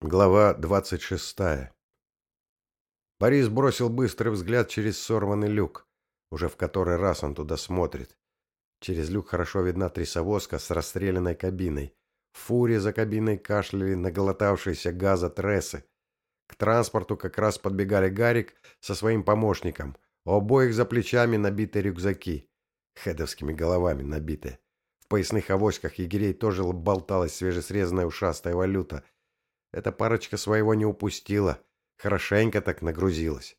Глава 26. Борис бросил быстрый взгляд через сорванный люк. Уже в который раз он туда смотрит. Через люк хорошо видна трясовозка с расстрелянной кабиной. В фуре за кабиной кашляли наголотавшиеся газа трессы. К транспорту как раз подбегали Гарик со своим помощником. У обоих за плечами набиты рюкзаки. Хедовскими головами набиты. В поясных авоськах егерей тоже болталась свежесрезанная ушастая валюта – эта парочка своего не упустила. Хорошенько так нагрузилась.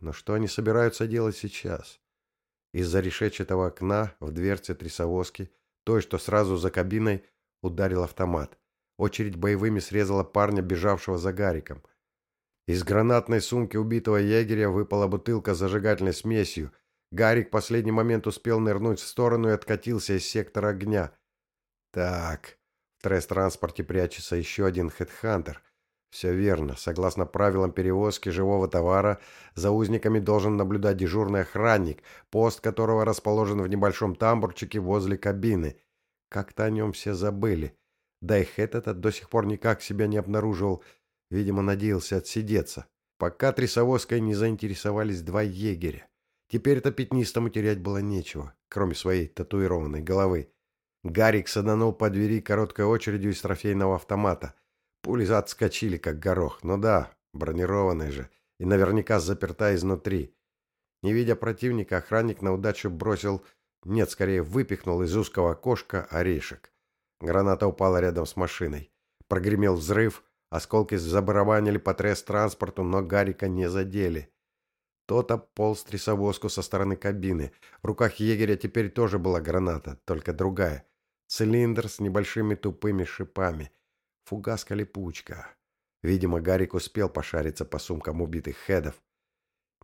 Но что они собираются делать сейчас? Из-за решетчатого окна в дверце трясовозки, той, что сразу за кабиной, ударил автомат. Очередь боевыми срезала парня, бежавшего за Гариком. Из гранатной сумки убитого егеря выпала бутылка с зажигательной смесью. Гарик в последний момент успел нырнуть в сторону и откатился из сектора огня. Так, в тресс-транспорте прячется еще один хедхантер. Все верно. Согласно правилам перевозки живого товара, за узниками должен наблюдать дежурный охранник, пост которого расположен в небольшом тамбурчике возле кабины. Как-то о нем все забыли. Да и Хэт этот до сих пор никак себя не обнаруживал. Видимо, надеялся отсидеться. Пока трясовозкой не заинтересовались два егеря. Теперь-то пятнистому терять было нечего, кроме своей татуированной головы. Гарик саданул по двери короткой очередью из трофейного автомата. Пули отскочили, как горох. Ну да, бронированный же. И наверняка заперта изнутри. Не видя противника, охранник на удачу бросил... Нет, скорее выпихнул из узкого окошка орешек. Граната упала рядом с машиной. Прогремел взрыв. Осколки забарабанили по тресс-транспорту, но Гарика не задели. Тот ополз трясовозку со стороны кабины. В руках егеря теперь тоже была граната, только другая. Цилиндр с небольшими тупыми шипами. Фугаска-липучка. Видимо, Гарик успел пошариться по сумкам убитых хедов.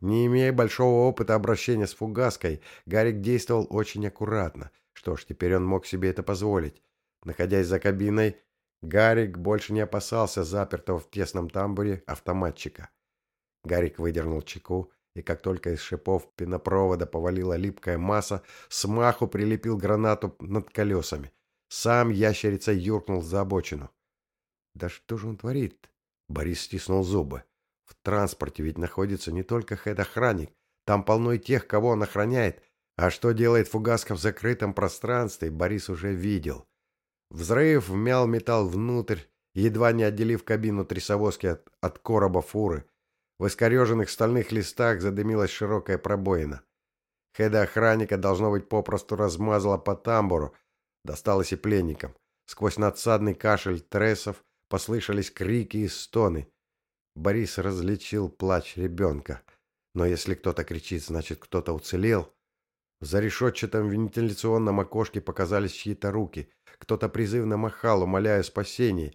Не имея большого опыта обращения с фугаской, Гарик действовал очень аккуратно. Что ж, теперь он мог себе это позволить. Находясь за кабиной, Гарик больше не опасался запертого в тесном тамбуре автоматчика. Гарик выдернул чеку, и как только из шипов пенопровода повалила липкая масса, смаху прилепил гранату над колесами. Сам ящерица юркнул за обочину. «Да что же он творит?» Борис стиснул зубы. «В транспорте ведь находится не только хед-охранник. Там полно и тех, кого он охраняет. А что делает фугаска в закрытом пространстве, Борис уже видел. Взрыв вмял металл внутрь, едва не отделив кабину трясовозки от, от короба фуры. В искореженных стальных листах задымилась широкая пробоина. Хеда охранника, должно быть, попросту размазала по тамбуру. Досталось и пленникам. Сквозь надсадный кашель трессов послышались крики и стоны. Борис различил плач ребенка. Но если кто-то кричит, значит, кто-то уцелел. За решетчатом вентиляционном окошке показались чьи-то руки. Кто-то призывно махал, умоляя спасения.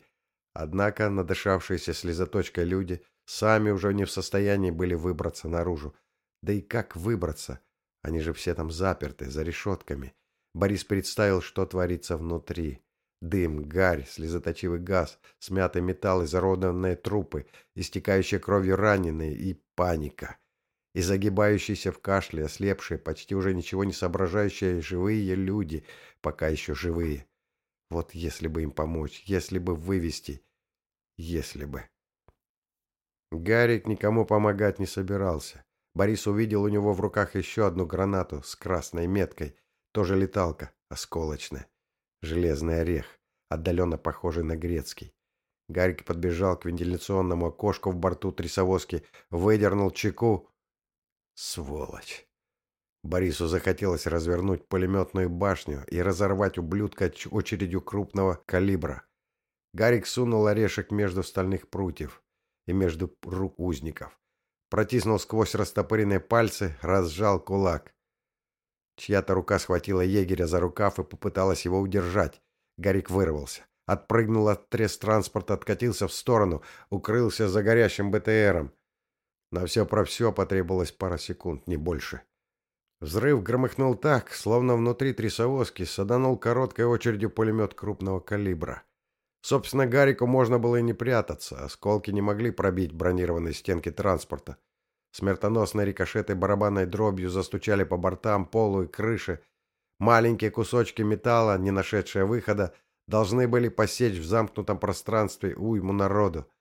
Однако надышавшиеся слезоточкой люди Сами уже не в состоянии были выбраться наружу. Да и как выбраться? Они же все там заперты, за решетками. Борис представил, что творится внутри. Дым, гарь, слезоточивый газ, смятый металл, изородованные трупы, истекающие кровью раненые и паника. И загибающиеся в кашле, ослепшие, почти уже ничего не соображающие живые люди, пока еще живые. Вот если бы им помочь, если бы вывести, если бы... Гарик никому помогать не собирался. Борис увидел у него в руках еще одну гранату с красной меткой. Тоже леталка, осколочная. Железный орех, отдаленно похожий на грецкий. Гарик подбежал к вентиляционному окошку в борту трясовозки, выдернул чеку. Сволочь! Борису захотелось развернуть пулеметную башню и разорвать ублюдка очередью крупного калибра. Гарик сунул орешек между стальных прутьев и между рук узников. Протиснул сквозь растопыренные пальцы, разжал кулак. Чья-то рука схватила егеря за рукав и попыталась его удержать. Гарик вырвался. Отпрыгнул от трес транспорта, откатился в сторону, укрылся за горящим БТРом. На все про все потребовалось пара секунд, не больше. Взрыв громыхнул так, словно внутри трясовозки саданул короткой очередью пулемет крупного калибра. Собственно, Гарику можно было и не прятаться. Осколки не могли пробить бронированные стенки транспорта. Смертоносные рикошеты барабанной дробью застучали по бортам, полу и крыше. Маленькие кусочки металла, не нашедшие выхода, должны были посечь в замкнутом пространстве уйму народу.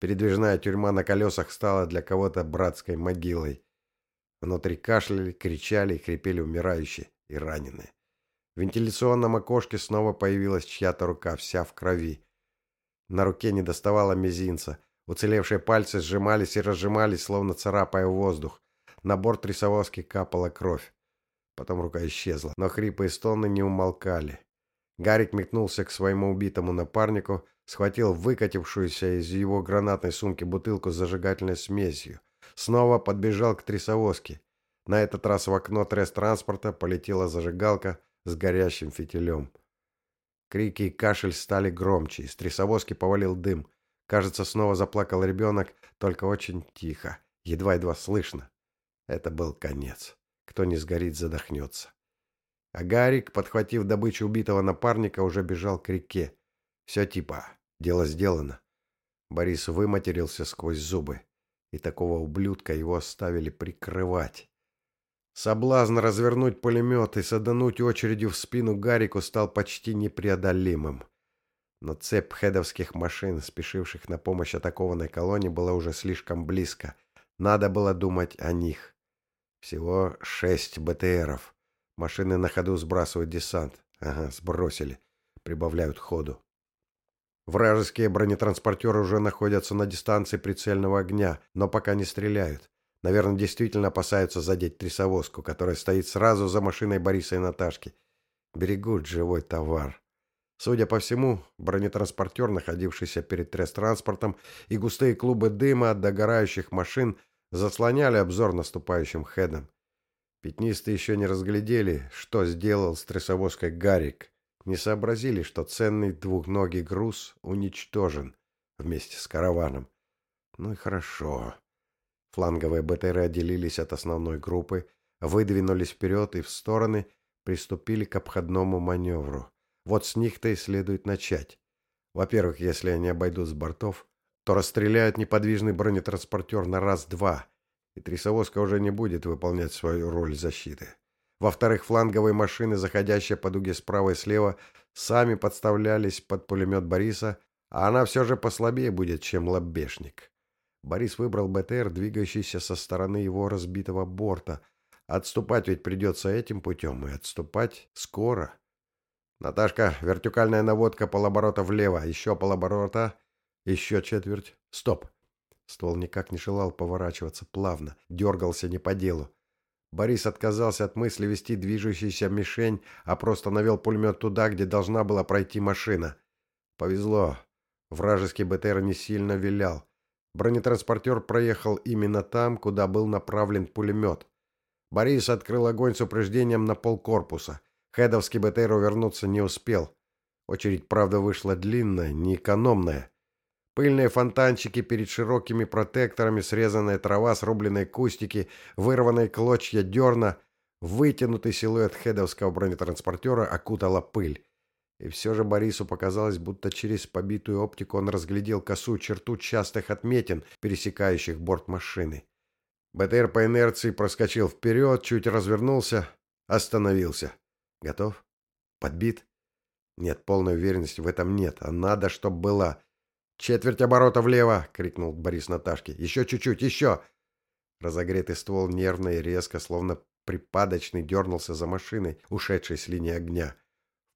Передвижная тюрьма на колесах стала для кого-то братской могилой. Внутри кашляли, кричали и хрипели умирающие и раненые. Вентиляционном окошке снова появилась чья-то рука, вся в крови. На руке не доставало мизинца. Уцелевшие пальцы сжимались и разжимались, словно царапая воздух. На борт трясовозки капала кровь. Потом рука исчезла, но хрипы и стоны не умолкали. Гарик метнулся к своему убитому напарнику, схватил выкатившуюся из его гранатной сумки бутылку с зажигательной смесью. Снова подбежал к трясовозке. На этот раз в окно тресс-транспорта полетела зажигалка с горящим фитилем. Крики и кашель стали громче, из трясовозки повалил дым. Кажется, снова заплакал ребенок, только очень тихо, едва-едва слышно. Это был конец. Кто не сгорит, задохнется. А Гарик, подхватив добычу убитого напарника, уже бежал к реке. Все типа, дело сделано. Борис выматерился сквозь зубы. И такого ублюдка его оставили прикрывать. Соблазн развернуть пулемет и садануть очередью в спину Гарику стал почти непреодолимым. Но цепь хедовских машин, спешивших на помощь атакованной колонне, была уже слишком близко. Надо было думать о них. Всего шесть БТРов. Машины на ходу сбрасывают десант. Ага, сбросили. Прибавляют ходу. Вражеские бронетранспортеры уже находятся на дистанции прицельного огня, но пока не стреляют. Наверное, действительно опасаются задеть трясовозку, которая стоит сразу за машиной Бориса и Наташки. Берегут живой товар. Судя по всему, бронетранспортер, находившийся перед тресс-транспортом, и густые клубы дыма от догорающих машин заслоняли обзор наступающим хедом. Пятнистые еще не разглядели, что сделал с трясовозкой Гарик. Не сообразили, что ценный двухногий груз уничтожен вместе с караваном. Ну и хорошо. Фланговые БТР отделились от основной группы, выдвинулись вперед и в стороны, приступили к обходному маневру. Вот с них-то и следует начать. Во-первых, если они обойдут с бортов, то расстреляют неподвижный бронетранспортер на раз-два, и трясовозка уже не будет выполнять свою роль защиты. Во-вторых, фланговые машины, заходящие по дуге справа и слева, сами подставлялись под пулемет Бориса, а она все же послабее будет, чем лоббешник. Борис выбрал БТР, двигающийся со стороны его разбитого борта. Отступать ведь придется этим путем, и отступать скоро. Наташка, вертикальная наводка полоборота влево, еще полоборота, еще четверть. Стоп. Ствол никак не желал поворачиваться плавно, дергался не по делу. Борис отказался от мысли вести движущуюся мишень, а просто навел пулемет туда, где должна была пройти машина. Повезло. Вражеский БТР не сильно вилял. Бронетранспортер проехал именно там, куда был направлен пулемет. Борис открыл огонь с упреждением на полкорпуса. Хедовский БТР увернуться не успел. Очередь, правда, вышла длинная, неэкономная. Пыльные фонтанчики перед широкими протекторами, срезанная трава, срубленные кустики, вырванные клочья дерна, вытянутый силуэт хедовского бронетранспортера окутала пыль. И все же Борису показалось, будто через побитую оптику он разглядел косую черту частых отметин, пересекающих борт машины. БТР по инерции проскочил вперед, чуть развернулся, остановился. Готов? Подбит? Нет, полной уверенности в этом нет, а надо, чтобы была. «Четверть оборота влево!» — крикнул Борис Наташке. «Еще чуть-чуть, еще!» Разогретый ствол нервно и резко, словно припадочный, дернулся за машиной, ушедшей с линии огня.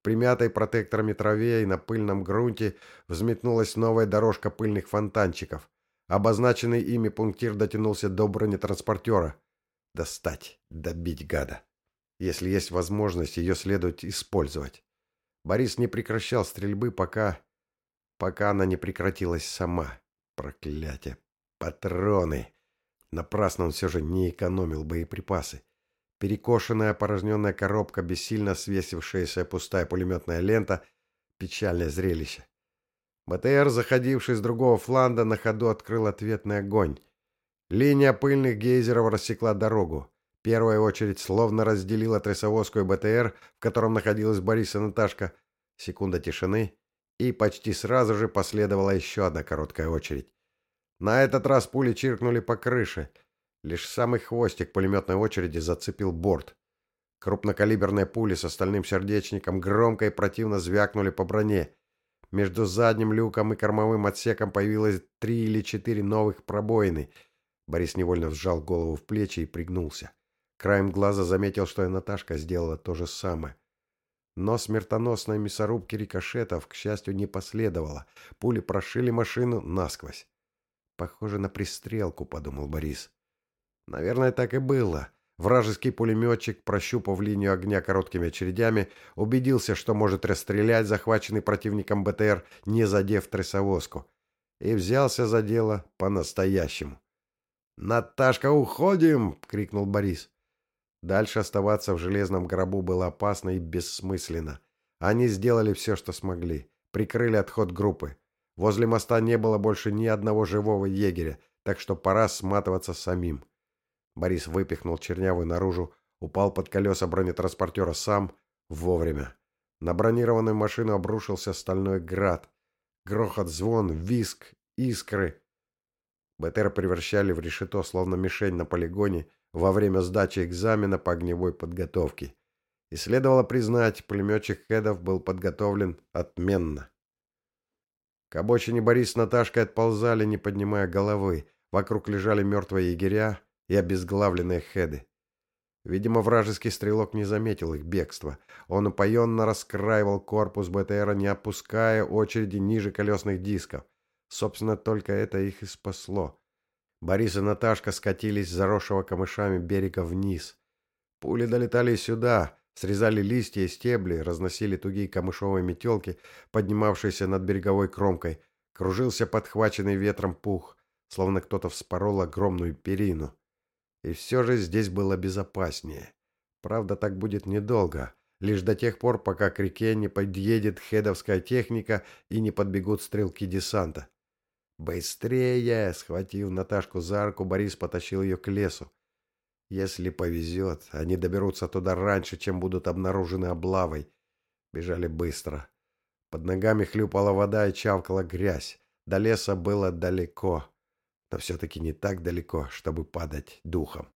Примятой протекторами траве и на пыльном грунте взметнулась новая дорожка пыльных фонтанчиков. Обозначенный ими пунктир дотянулся до бронетранспортера. Достать, добить гада. Если есть возможность, ее следует использовать. Борис не прекращал стрельбы, пока пока она не прекратилась сама. Проклятие. Патроны. Напрасно он все же не экономил боеприпасы. Перекошенная порожненная коробка, бессильно свесившаяся пустая пулеметная лента. Печальное зрелище. БТР, заходивший с другого фланда, на ходу открыл ответный огонь. Линия пыльных гейзеров рассекла дорогу. Первая очередь словно разделила трясовозку БТР, в котором находилась Борис и Наташка. Секунда тишины, и почти сразу же последовала еще одна короткая очередь. На этот раз пули чиркнули по крыше. Лишь самый хвостик пулеметной очереди зацепил борт. Крупнокалиберные пули с остальным сердечником громко и противно звякнули по броне. Между задним люком и кормовым отсеком появилось три или четыре новых пробоины. Борис невольно сжал голову в плечи и пригнулся. Краем глаза заметил, что и Наташка сделала то же самое. Но смертоносной мясорубки рикошетов, к счастью, не последовало. Пули прошили машину насквозь. «Похоже на пристрелку», — подумал Борис. Наверное, так и было. Вражеский пулеметчик, прощупав линию огня короткими очередями, убедился, что может расстрелять захваченный противником БТР, не задев трясовозку. И взялся за дело по-настоящему. «Наташка, уходим!» — крикнул Борис. Дальше оставаться в железном гробу было опасно и бессмысленно. Они сделали все, что смогли. Прикрыли отход группы. Возле моста не было больше ни одного живого егеря, так что пора сматываться самим. Борис выпихнул чернявую наружу, упал под колеса бронетранспортера сам вовремя. На бронированную машину обрушился стальной град. Грохот, звон, виск, искры. БТР превращали в решето, словно мишень на полигоне, во время сдачи экзамена по огневой подготовке. И следовало признать, пулеметчик Хедов был подготовлен отменно. К обочине Борис с Наташкой отползали, не поднимая головы. Вокруг лежали мертвые егеря, и обезглавленные хеды. Видимо, вражеский стрелок не заметил их бегства. Он упоенно раскраивал корпус БТРа, не опуская очереди ниже колесных дисков. Собственно, только это их и спасло. Борис и Наташка скатились с заросшего камышами берега вниз. Пули долетали сюда, срезали листья и стебли, разносили тугие камышовые метелки, поднимавшиеся над береговой кромкой. Кружился подхваченный ветром пух, словно кто-то вспорол огромную перину. И все же здесь было безопаснее. Правда, так будет недолго. Лишь до тех пор, пока к реке не подъедет хедовская техника и не подбегут стрелки десанта. «Быстрее!» — схватив Наташку за руку, Борис потащил ее к лесу. Если повезет, они доберутся туда раньше, чем будут обнаружены облавой. Бежали быстро. Под ногами хлюпала вода и чавкала грязь. До леса было далеко но все-таки не так далеко, чтобы падать духом.